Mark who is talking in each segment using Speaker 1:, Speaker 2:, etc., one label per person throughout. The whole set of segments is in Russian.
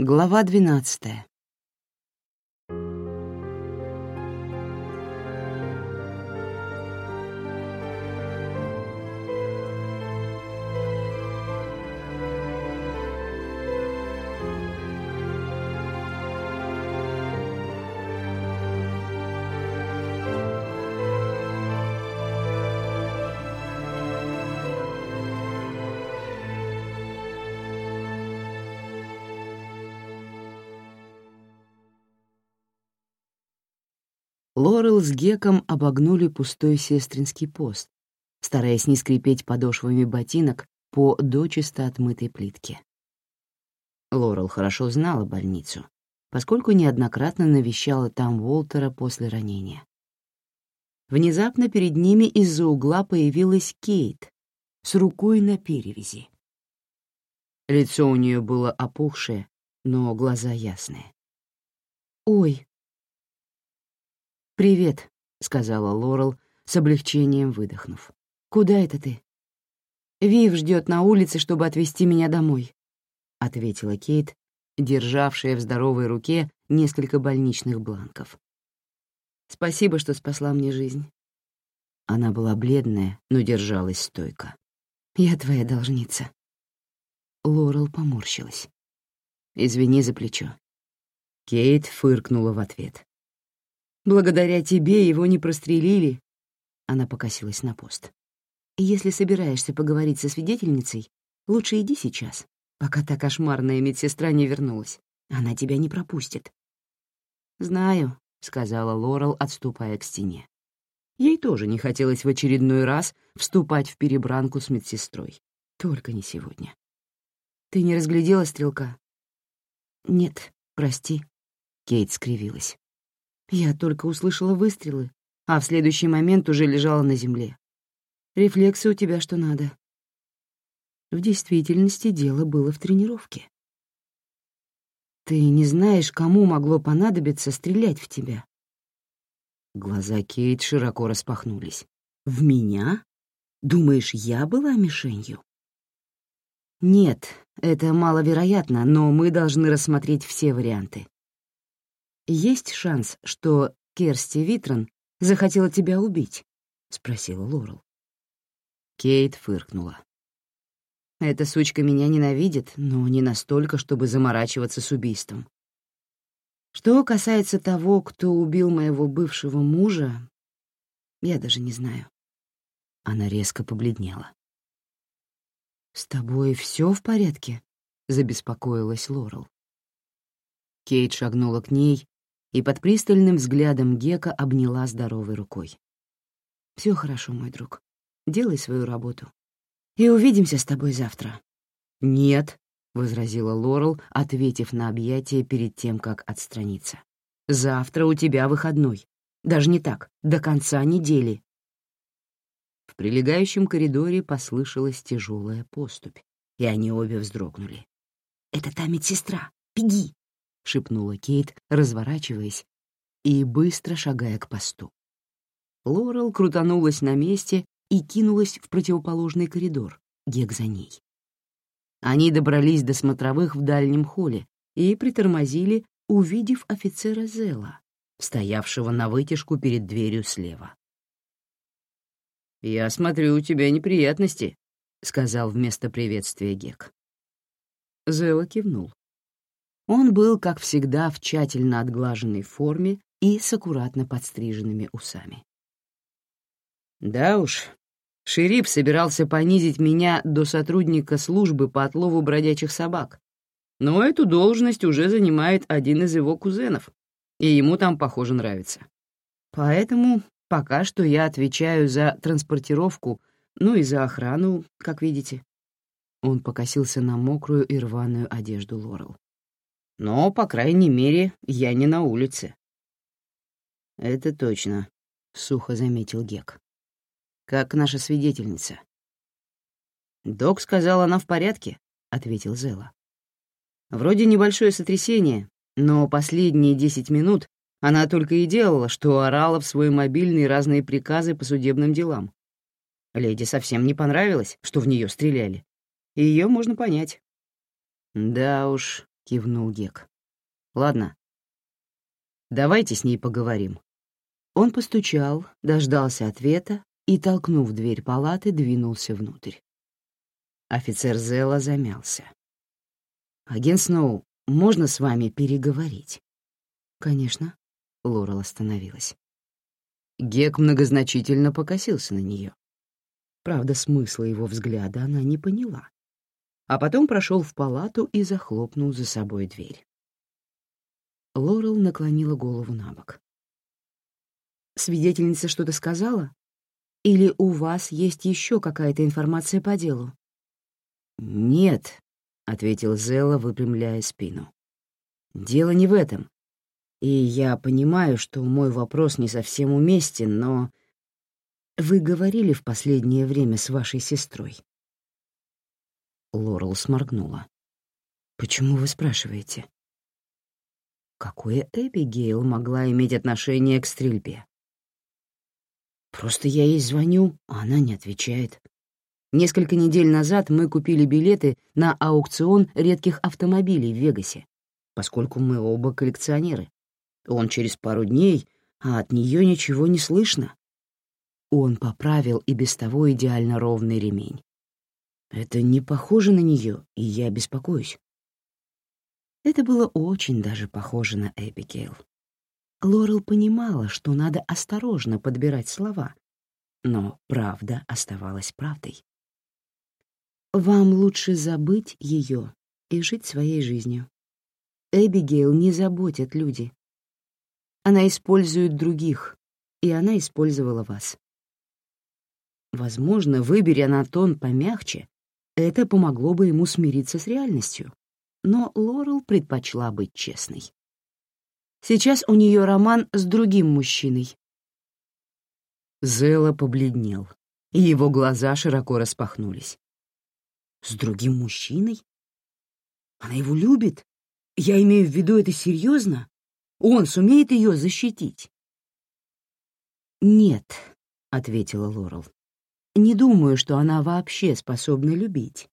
Speaker 1: Глава двенадцатая. Лорел с Геком обогнули пустой сестринский пост, стараясь не скрипеть подошвами ботинок по дочисто отмытой плитке. Лорел хорошо знала больницу, поскольку неоднократно навещала там Уолтера после ранения. Внезапно перед ними из-за угла появилась Кейт с рукой на перевязи. Лицо у нее было опухшее, но глаза ясные. «Ой», «Привет», — сказала Лорел, с облегчением выдохнув. «Куда это ты?» «Вив ждет на улице, чтобы отвезти меня домой», — ответила Кейт, державшая в здоровой руке несколько больничных бланков. «Спасибо, что спасла мне жизнь». Она была бледная, но держалась стойко. «Я твоя должница». Лорел поморщилась. «Извини за плечо». Кейт фыркнула в ответ. Благодаря тебе его не прострелили. Она покосилась на пост. Если собираешься поговорить со свидетельницей, лучше иди сейчас, пока та кошмарная медсестра не вернулась. Она тебя не пропустит. Знаю, сказала Лорел, отступая к стене. Ей тоже не хотелось в очередной раз вступать в перебранку с медсестрой. Только не сегодня. Ты не разглядела стрелка? Нет, прости. Кейт скривилась. Я только услышала выстрелы, а в следующий момент уже лежала на земле. Рефлексы у тебя что надо. В действительности дело было в тренировке. Ты не знаешь, кому могло понадобиться стрелять в тебя. Глаза Кейт широко распахнулись. «В меня? Думаешь, я была мишенью?» «Нет, это маловероятно, но мы должны рассмотреть все варианты. «Есть шанс, что Керсти Витрон захотела тебя убить?» — спросила Лорел. Кейт фыркнула. «Эта сучка меня ненавидит, но не настолько, чтобы заморачиваться с убийством. Что касается того, кто убил моего бывшего мужа, я даже не знаю». Она резко побледнела. «С тобой все в порядке?» — забеспокоилась Лорел. Кейт шагнула к ней и под пристальным взглядом Гека обняла здоровой рукой. «Все хорошо, мой друг. Делай свою работу. И увидимся с тобой завтра». «Нет», — возразила Лорел, ответив на объятие перед тем, как отстраниться. «Завтра у тебя выходной. Даже не так, до конца недели». В прилегающем коридоре послышалась тяжелая поступь, и они обе вздрогнули. «Это та медсестра! Беги!» — шепнула Кейт, разворачиваясь и быстро шагая к посту. Лорел крутанулась на месте и кинулась в противоположный коридор, Гек за ней. Они добрались до смотровых в дальнем холле и притормозили, увидев офицера Зела, стоявшего на вытяжку перед дверью слева. «Я смотрю, у тебя неприятности», — сказал вместо приветствия Гек. Зела кивнул. Он был, как всегда, в тщательно отглаженной форме и с аккуратно подстриженными усами. «Да уж, шериф собирался понизить меня до сотрудника службы по отлову бродячих собак, но эту должность уже занимает один из его кузенов, и ему там, похоже, нравится. Поэтому пока что я отвечаю за транспортировку, ну и за охрану, как видите». Он покосился на мокрую и рваную одежду Лорел. Но, по крайней мере, я не на улице. Это точно, сухо заметил Гек. Как наша свидетельница. Док сказал, она в порядке, ответил Зела. Вроде небольшое сотрясение, но последние десять минут она только и делала, что орала в свой мобильный разные приказы по судебным делам. Леди совсем не понравилось, что в нее стреляли. Ее можно понять. Да уж, — кивнул Гек. «Ладно. Давайте с ней поговорим». Он постучал, дождался ответа и, толкнув дверь палаты, двинулся внутрь. Офицер Зела замялся. «Агент Сноу, можно с вами переговорить?» «Конечно», — Лорел остановилась. Гек многозначительно покосился на нее. Правда, смысла его взгляда она не поняла. А потом прошел в палату и захлопнул за собой дверь. Лорел наклонила голову на бок. «Свидетельница что-то сказала? Или у вас есть еще какая-то информация по делу?» «Нет», — ответил Зелла, выпрямляя спину. «Дело не в этом. И я понимаю, что мой вопрос не совсем уместен, но вы говорили в последнее время с вашей сестрой?» Лорел сморгнула. «Почему вы спрашиваете?» Какое Эбигейл могла иметь отношение к стрельбе? Просто я ей звоню, а она не отвечает. Несколько недель назад мы купили билеты на аукцион редких автомобилей в Вегасе, поскольку мы оба коллекционеры. Он через пару дней, а от нее ничего не слышно. Он поправил и без того идеально ровный ремень. Это не похоже на нее, и я беспокоюсь. Это было очень даже похоже на Эбигейл. Лорел понимала, что надо осторожно подбирать слова, но правда оставалась правдой. «Вам лучше забыть ее и жить своей жизнью. Эбигейл не заботят люди. Она использует других, и она использовала вас. Возможно, выбери она тон помягче, это помогло бы ему смириться с реальностью. Но Лорел предпочла быть честной. Сейчас у нее роман с другим мужчиной. Зела побледнел, и его глаза широко распахнулись. «С другим мужчиной? Она его любит? Я имею в виду это серьезно? Он сумеет ее защитить?» «Нет», — ответила Лорел. Не думаю, что она вообще способна любить,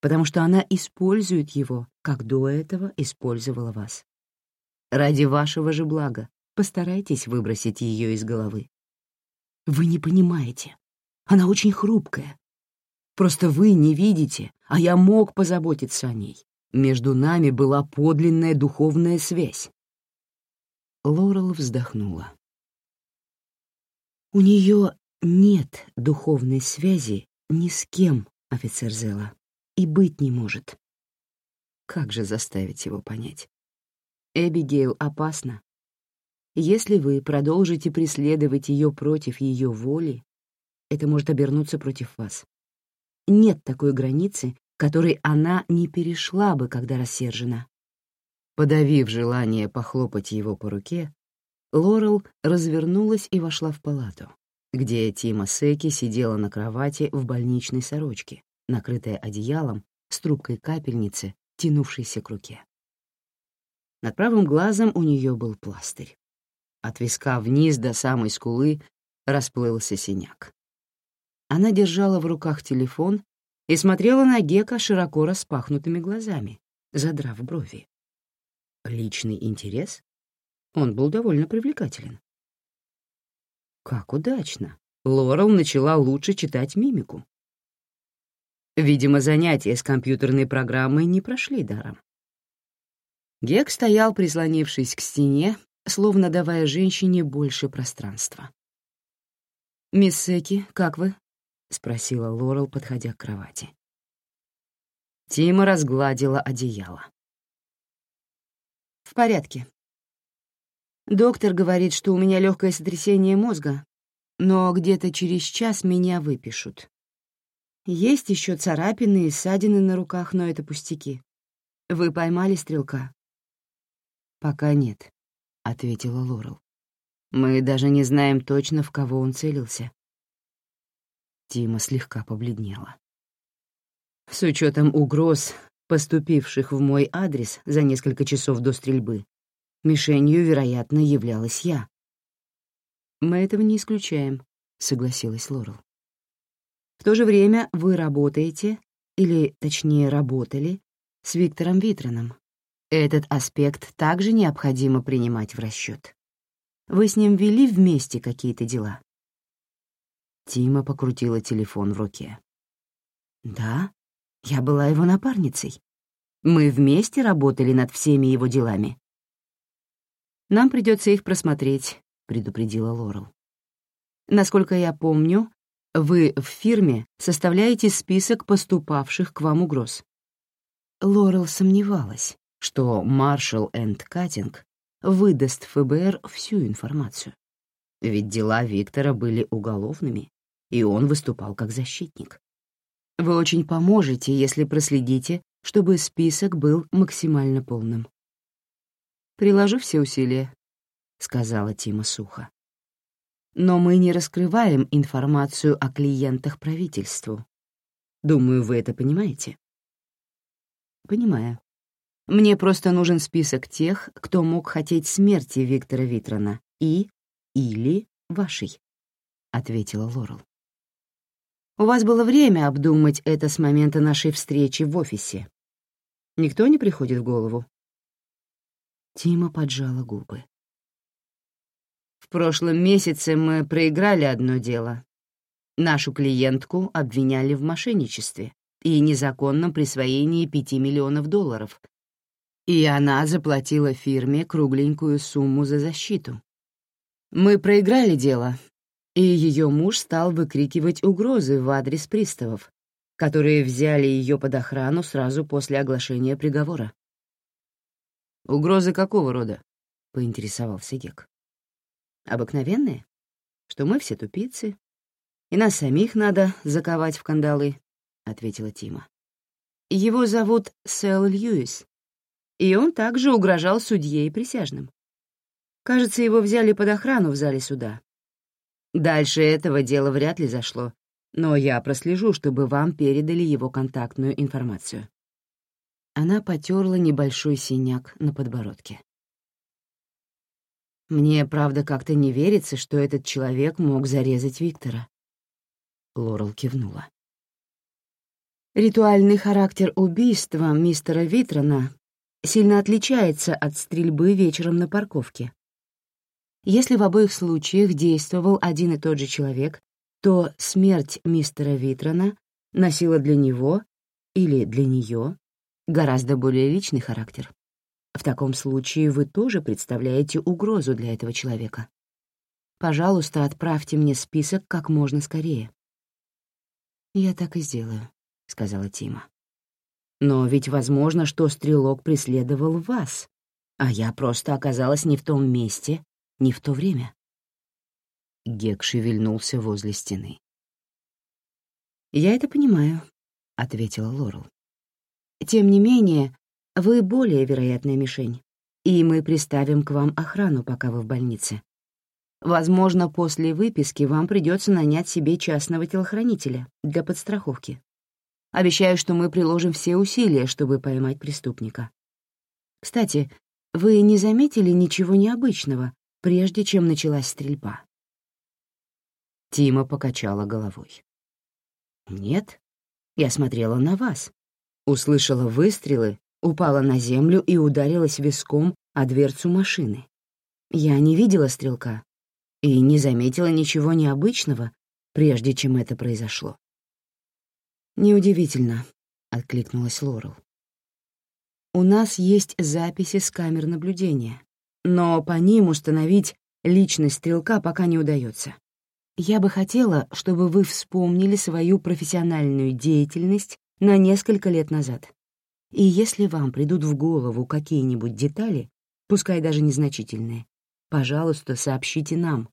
Speaker 1: потому что она использует его, как до этого использовала вас. Ради вашего же блага постарайтесь выбросить ее из головы. Вы не понимаете. Она очень хрупкая. Просто вы не видите, а я мог позаботиться о ней. Между нами была подлинная духовная связь. Лорел вздохнула. У нее нет духовной связи ни с кем, офицер Зела, и быть не может. Как же заставить его понять? Эбигейл опасна. Если вы продолжите преследовать ее против ее воли, это может обернуться против вас. Нет такой границы, которой она не перешла бы, когда рассержена. Подавив желание похлопать его по руке, Лорел развернулась и вошла в палату где Тима Секи сидела на кровати в больничной сорочке, накрытая одеялом с трубкой капельницы, тянувшейся к руке. Над правым глазом у нее был пластырь. От виска вниз до самой скулы расплылся синяк. Она держала в руках телефон и смотрела на Гека широко распахнутыми глазами, задрав брови. Личный интерес? Он был довольно привлекателен. Как удачно. Лорел начала лучше читать мимику. Видимо, занятия с компьютерной программой не прошли даром. Гек стоял, прислонившись к стене, словно давая женщине больше пространства. «Мисс Секи, как вы?» — спросила Лорел, подходя к кровати. Тима разгладила одеяло. «В порядке. Доктор говорит, что у меня легкое сотрясение мозга, но где-то через час меня выпишут. Есть еще царапины и ссадины на руках, но это пустяки. Вы поймали стрелка? Пока нет, ответила Лорел. Мы даже не знаем точно, в кого он целился. Тима слегка побледнела. С учетом угроз, поступивших в мой адрес за несколько часов до стрельбы, Мишенью, вероятно, являлась я. «Мы этого не исключаем», — согласилась Лорел. «В то же время вы работаете, или, точнее, работали, с Виктором Витроном, Этот аспект также необходимо принимать в расчет. Вы с ним вели вместе какие-то дела?» Тима покрутила телефон в руке. «Да, я была его напарницей. Мы вместе работали над всеми его делами». «Нам придется их просмотреть», — предупредила Лорел. «Насколько я помню, вы в фирме составляете список поступавших к вам угроз». Лорел сомневалась, что Маршал энд Каттинг выдаст ФБР всю информацию. Ведь дела Виктора были уголовными, и он выступал как защитник. Вы очень поможете, если проследите, чтобы список был максимально полным. «Приложу все усилия», — сказала Тима сухо. «Но мы не раскрываем информацию о клиентах правительству. Думаю, вы это понимаете?» «Понимаю. Мне просто нужен список тех, кто мог хотеть смерти Виктора Витрона и или вашей», — ответила Лорел. «У вас было время обдумать это с момента нашей встречи в офисе. Никто не приходит в голову?» Тима поджала губы. «В прошлом месяце мы проиграли одно дело. Нашу клиентку обвиняли в мошенничестве и незаконном присвоении пяти миллионов долларов, и она заплатила фирме кругленькую сумму за защиту. Мы проиграли дело, и ее муж стал выкрикивать угрозы в адрес приставов, которые взяли ее под охрану сразу после оглашения приговора. «Угрозы какого рода?» — поинтересовался Гек. «Обыкновенные, что мы все тупицы, и нас самих надо заковать в кандалы», — ответила Тима. «Его зовут Сэл Льюис, и он также угрожал судье и присяжным. Кажется, его взяли под охрану в зале суда. Дальше этого дела вряд ли зашло, но я прослежу, чтобы вам передали его контактную информацию». Она потерла небольшой синяк на подбородке. «Мне, правда, как-то не верится, что этот человек мог зарезать Виктора». Лорел кивнула. Ритуальный характер убийства мистера Витрона сильно отличается от стрельбы вечером на парковке. Если в обоих случаях действовал один и тот же человек, то смерть мистера Витрона носила для него или для нее гораздо более личный характер. В таком случае вы тоже представляете угрозу для этого человека. Пожалуйста, отправьте мне список как можно скорее. «Я так и сделаю», — сказала Тима. Но ведь возможно, что стрелок преследовал вас, а я просто оказалась не в том месте, не в то время. Гек шевельнулся возле стены. «Я это понимаю», — ответила Лорел. «Тем не менее, вы более вероятная мишень, и мы приставим к вам охрану, пока вы в больнице. Возможно, после выписки вам придется нанять себе частного телохранителя для подстраховки. Обещаю, что мы приложим все усилия, чтобы поймать преступника. Кстати, вы не заметили ничего необычного, прежде чем началась стрельба?» Тима покачала головой. «Нет, я смотрела на вас, услышала выстрелы, упала на землю и ударилась виском о дверцу машины. Я не видела стрелка и не заметила ничего необычного, прежде чем это произошло. «Неудивительно», — откликнулась Лорел. «У нас есть записи с камер наблюдения, но по ним установить личность стрелка пока не удается. Я бы хотела, чтобы вы вспомнили свою профессиональную деятельность на несколько лет назад. И если вам придут в голову какие-нибудь детали, пускай даже незначительные, пожалуйста, сообщите нам,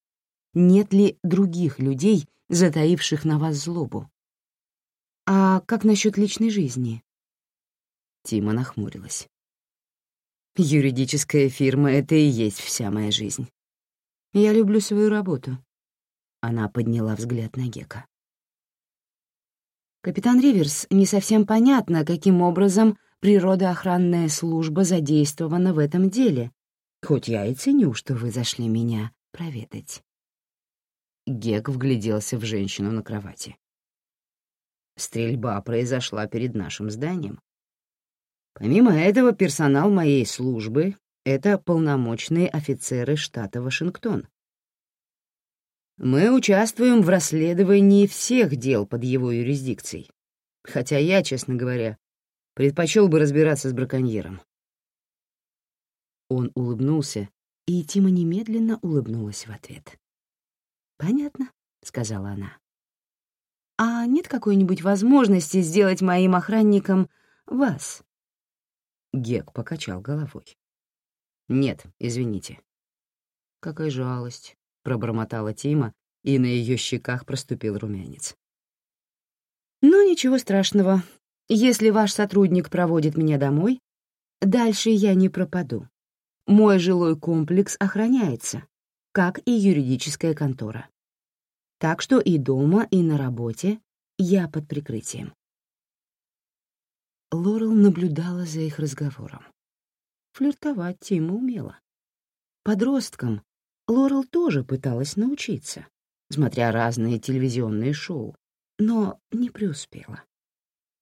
Speaker 1: нет ли других людей, затаивших на вас злобу, «А как насчет личной жизни?» Тима нахмурилась. «Юридическая фирма — это и есть вся моя жизнь. Я люблю свою работу». Она подняла взгляд на Гека. «Капитан Риверс, не совсем понятно, каким образом природоохранная служба задействована в этом деле, хоть я и ценю, что вы зашли меня проведать». Гек вгляделся в женщину на кровати. Стрельба произошла перед нашим зданием. Помимо этого, персонал моей службы — это полномочные офицеры штата Вашингтон. Мы участвуем в расследовании всех дел под его юрисдикцией, хотя я, честно говоря, предпочел бы разбираться с браконьером. Он улыбнулся, и Тима немедленно улыбнулась в ответ. «Понятно», — сказала она. «А нет какой-нибудь возможности сделать моим охранником вас?» Гек покачал головой. «Нет, извините». «Какая жалость», — пробормотала Тима, и на ее щеках проступил румянец. «Ну, ничего страшного. Если ваш сотрудник проводит меня домой, дальше я не пропаду. Мой жилой комплекс охраняется, как и юридическая контора. Так что и дома, и на работе я под прикрытием. Лорел наблюдала за их разговором. Флиртовать Тима умела. Подросткам Лорел тоже пыталась научиться, смотря разные телевизионные шоу, но не преуспела.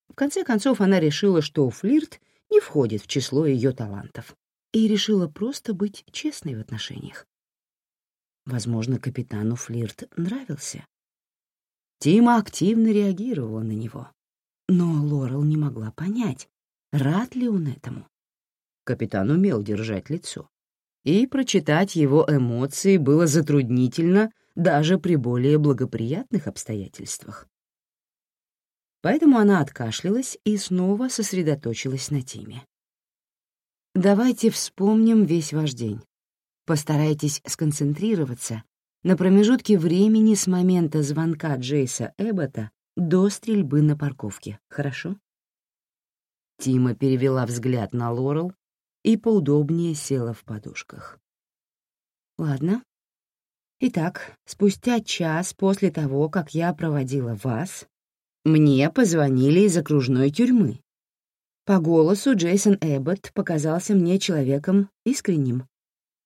Speaker 1: В конце концов, она решила, что флирт не входит в число ее талантов, и решила просто быть честной в отношениях. Возможно, капитану флирт нравился. Тима активно реагировала на него, но Лорел не могла понять, рад ли он этому. Капитан умел держать лицо, и прочитать его эмоции было затруднительно даже при более благоприятных обстоятельствах. Поэтому она откашлялась и снова сосредоточилась на Тиме. «Давайте вспомним весь ваш день. Постарайтесь сконцентрироваться на промежутке времени с момента звонка Джейса Эббота до стрельбы на парковке, хорошо?» Тима перевела взгляд на Лорел и поудобнее села в подушках. «Ладно. Итак, спустя час после того, как я проводила вас, мне позвонили из окружной тюрьмы. По голосу Джейсон Эббот показался мне человеком искренним,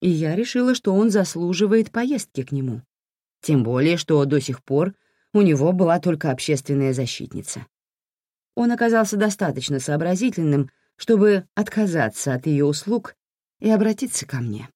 Speaker 1: и я решила, что он заслуживает поездки к нему. Тем более, что до сих пор у него была только общественная защитница. Он оказался достаточно сообразительным, чтобы отказаться от ее услуг и обратиться ко мне.